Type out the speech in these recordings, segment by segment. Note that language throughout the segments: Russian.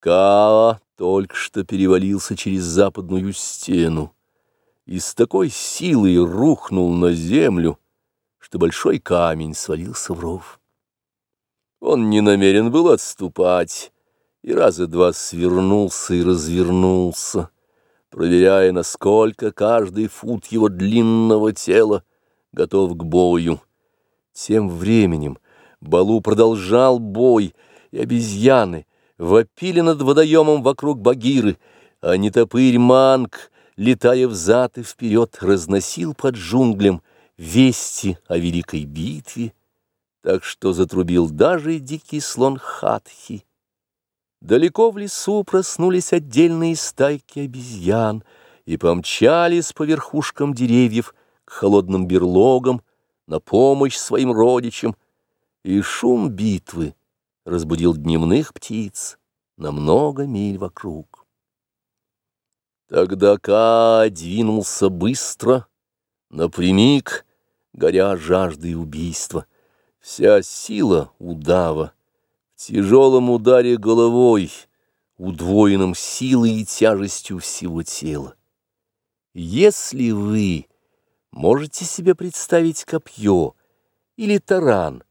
Каа только что перевалился через западную стену и с такой силой рухнул на землю, что большой камень свалился в ров. Он не намерен был отступать, и раза два свернулся и развернулся, проверяя, насколько каждый фут его длинного тела готов к бою. Тем временем Балу продолжал бой, и обезьяны вопили над водоемом вокруг Багиры, а нетопырь Манг, летая взад и вперед, разносил под джунглям вести о великой битве, так что затрубил даже дикий слон Хатхи. Далеко в лесу проснулись отдельные стайки обезьян и помчались по верхушкам деревьев к холодным берлогам на помощь своим родичам, и шум битвы разбудил дневных птиц на много миль вокруг. Тогда Ка двинулся быстро, напрямик, горя жаждой убийства. Вся сила удава в тяжелом ударе головой, удвоенном силой и тяжестью всего тела. Если вы можете себе представить копье или таран,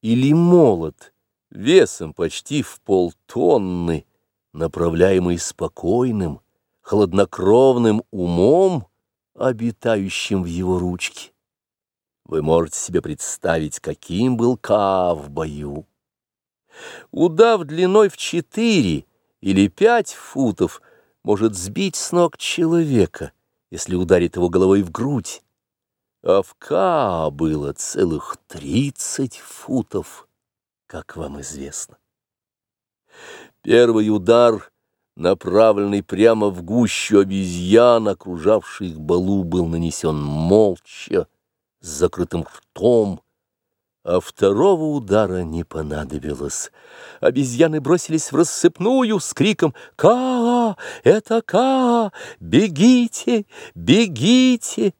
или молот, весом почти в полтонны, направляемый спокойным, хладнокровным умом, обитающим в его ручке. Вы можете себе представить, каким был Ка в бою. Удав длиной в четыре или пять футов может сбить с ног человека, если ударит его головой в грудь. А в Ка было целых тридцать футов, как вам известно. Первый удар, направленный прямо в гущу обезьян, окружавших балу, был нанесен молча, с закрытым ртом, а второго удара не понадобилось. Обезьяны бросились в рассыпную с криком «Ка! Это Ка! Бегите! Бегите!»